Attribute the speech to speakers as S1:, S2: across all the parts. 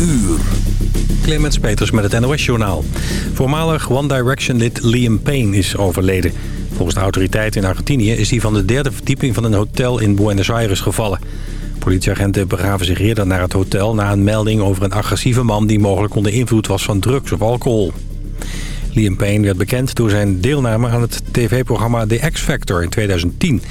S1: uur. Clemens Peters met het NOS-journaal. Voormalig One Direction-lid Liam Payne is overleden. Volgens de autoriteiten in Argentinië is hij van de derde verdieping van een hotel in Buenos Aires gevallen. Politieagenten begaven zich eerder naar het hotel na een melding over een agressieve man die mogelijk onder invloed was van drugs of alcohol. Liam Payne werd bekend door zijn deelname aan het tv-programma The X Factor in 2010.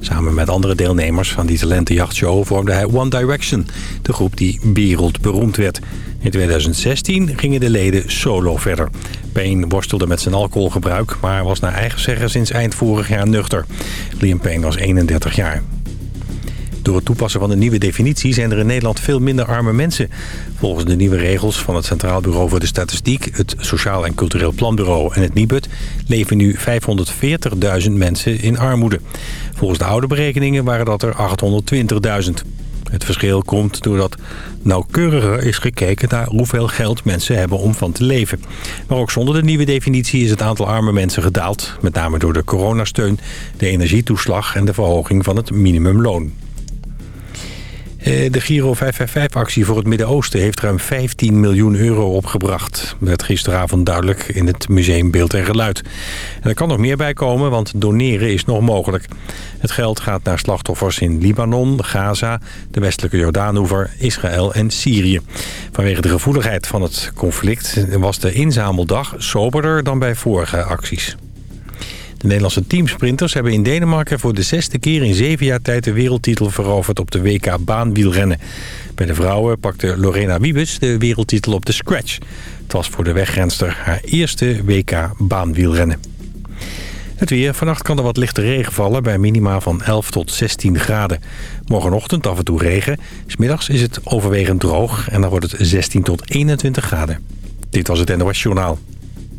S1: Samen met andere deelnemers van die talentenjachtshow vormde hij One Direction, de groep die wereldberoemd werd. In 2016 gingen de leden solo verder. Payne worstelde met zijn alcoholgebruik, maar was naar eigen zeggen sinds eind vorig jaar nuchter. Liam Payne was 31 jaar. Door het toepassen van de nieuwe definitie zijn er in Nederland veel minder arme mensen. Volgens de nieuwe regels van het Centraal Bureau voor de Statistiek... het Sociaal en Cultureel Planbureau en het Nibud... leven nu 540.000 mensen in armoede. Volgens de oude berekeningen waren dat er 820.000. Het verschil komt doordat nauwkeuriger is gekeken naar hoeveel geld mensen hebben om van te leven. Maar ook zonder de nieuwe definitie is het aantal arme mensen gedaald. Met name door de coronasteun, de energietoeslag en de verhoging van het minimumloon. Eh, de Giro 555-actie voor het Midden-Oosten heeft ruim 15 miljoen euro opgebracht. Dat werd gisteravond duidelijk in het Museum Beeld en Geluid. Er kan nog meer bij komen, want doneren is nog mogelijk. Het geld gaat naar slachtoffers in Libanon, Gaza, de westelijke Jordaanoever, Israël en Syrië. Vanwege de gevoeligheid van het conflict was de inzameldag soberder dan bij vorige acties. De Nederlandse teamsprinters hebben in Denemarken voor de zesde keer in zeven jaar tijd de wereldtitel veroverd op de WK baanwielrennen. Bij de vrouwen pakte Lorena Wiebes de wereldtitel op de scratch. Het was voor de wegrenster haar eerste WK baanwielrennen. Het weer. Vannacht kan er wat lichte regen vallen bij minima van 11 tot 16 graden. Morgenochtend af en toe regen. Smiddags is het overwegend droog en dan wordt het 16 tot 21 graden. Dit was het NOS Journaal.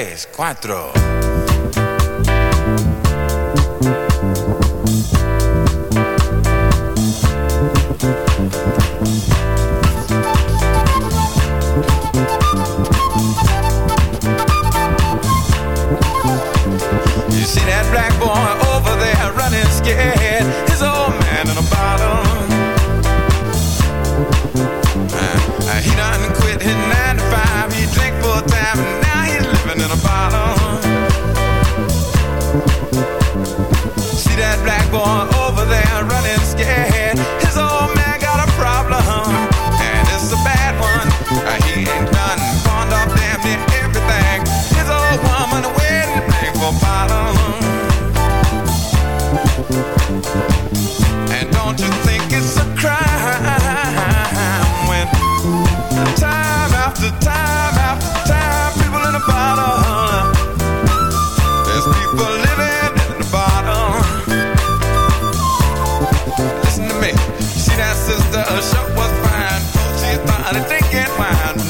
S2: Tres, cuatro.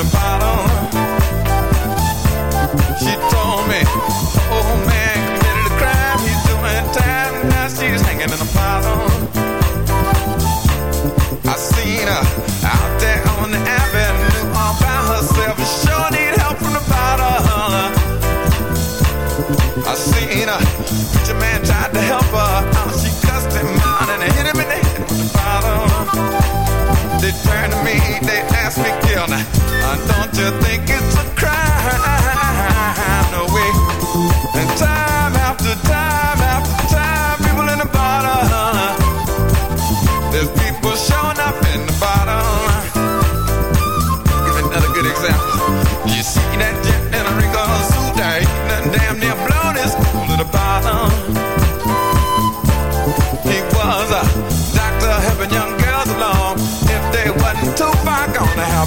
S2: The bottle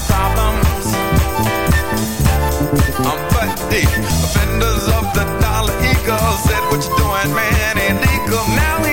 S2: problems. Um, but the offenders of the dollar eagle said, What you doing, man? Ain't legal now.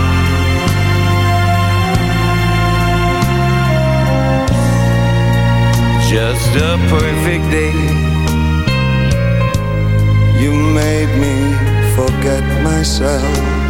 S3: just a perfect day.
S4: You made me forget myself.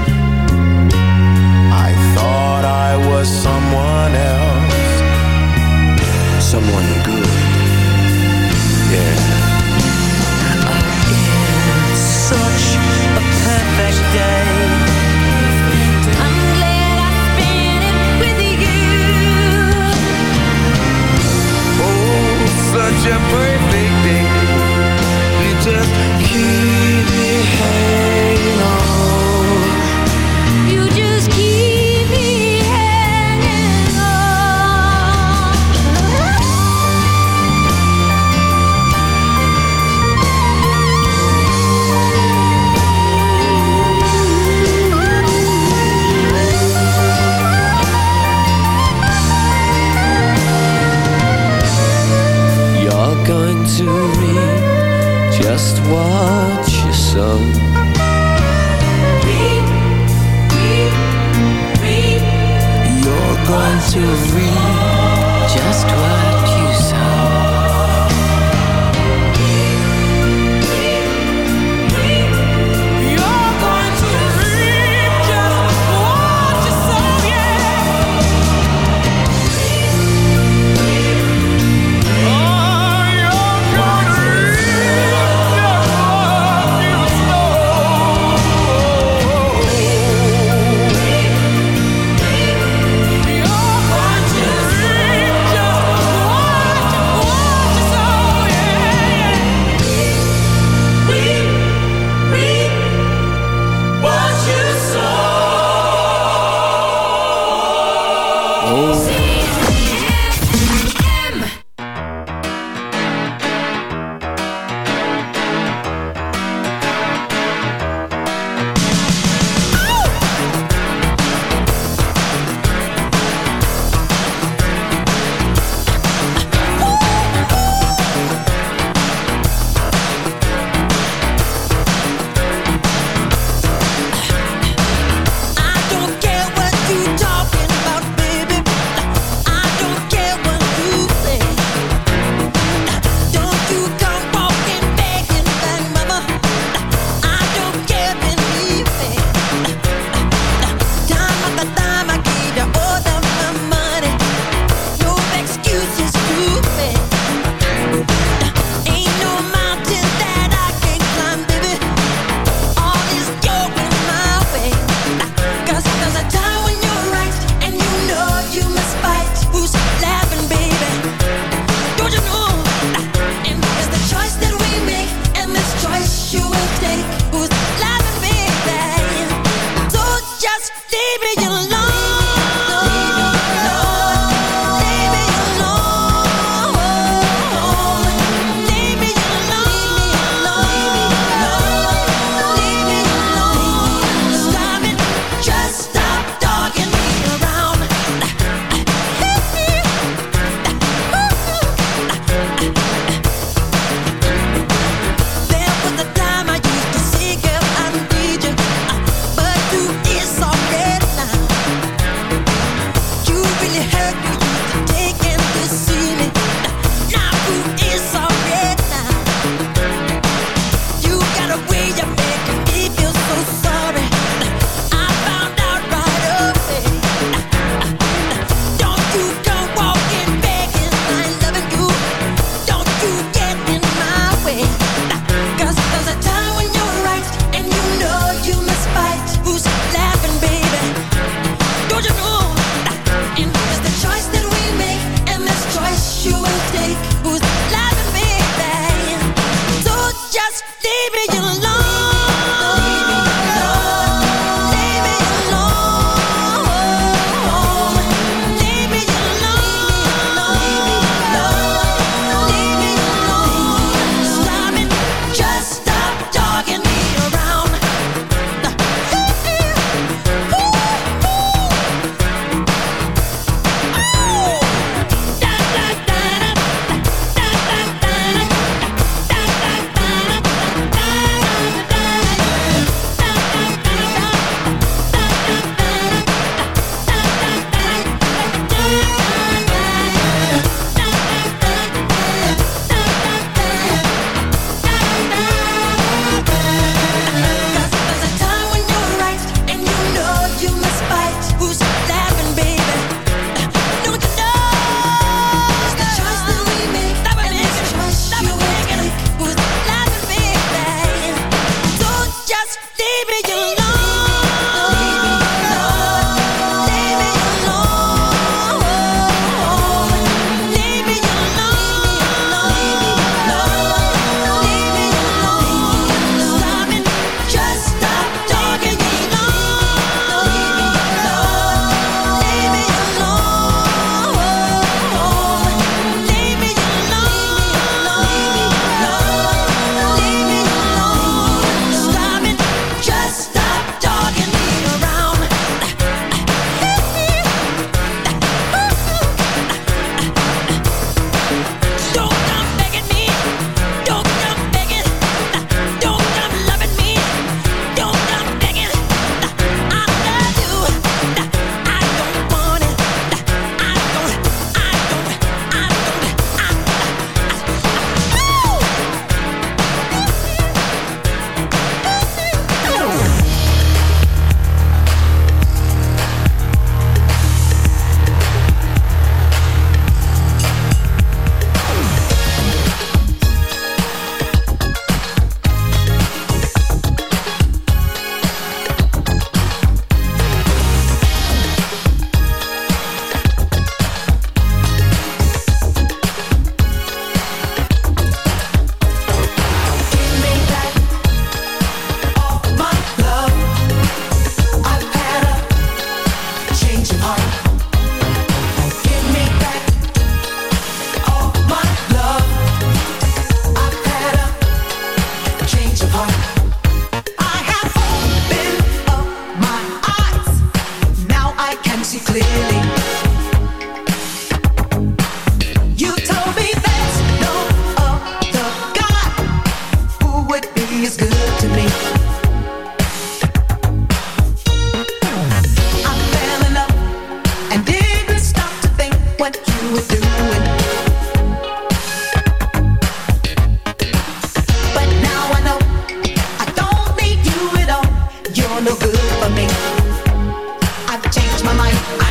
S5: my
S6: mind. I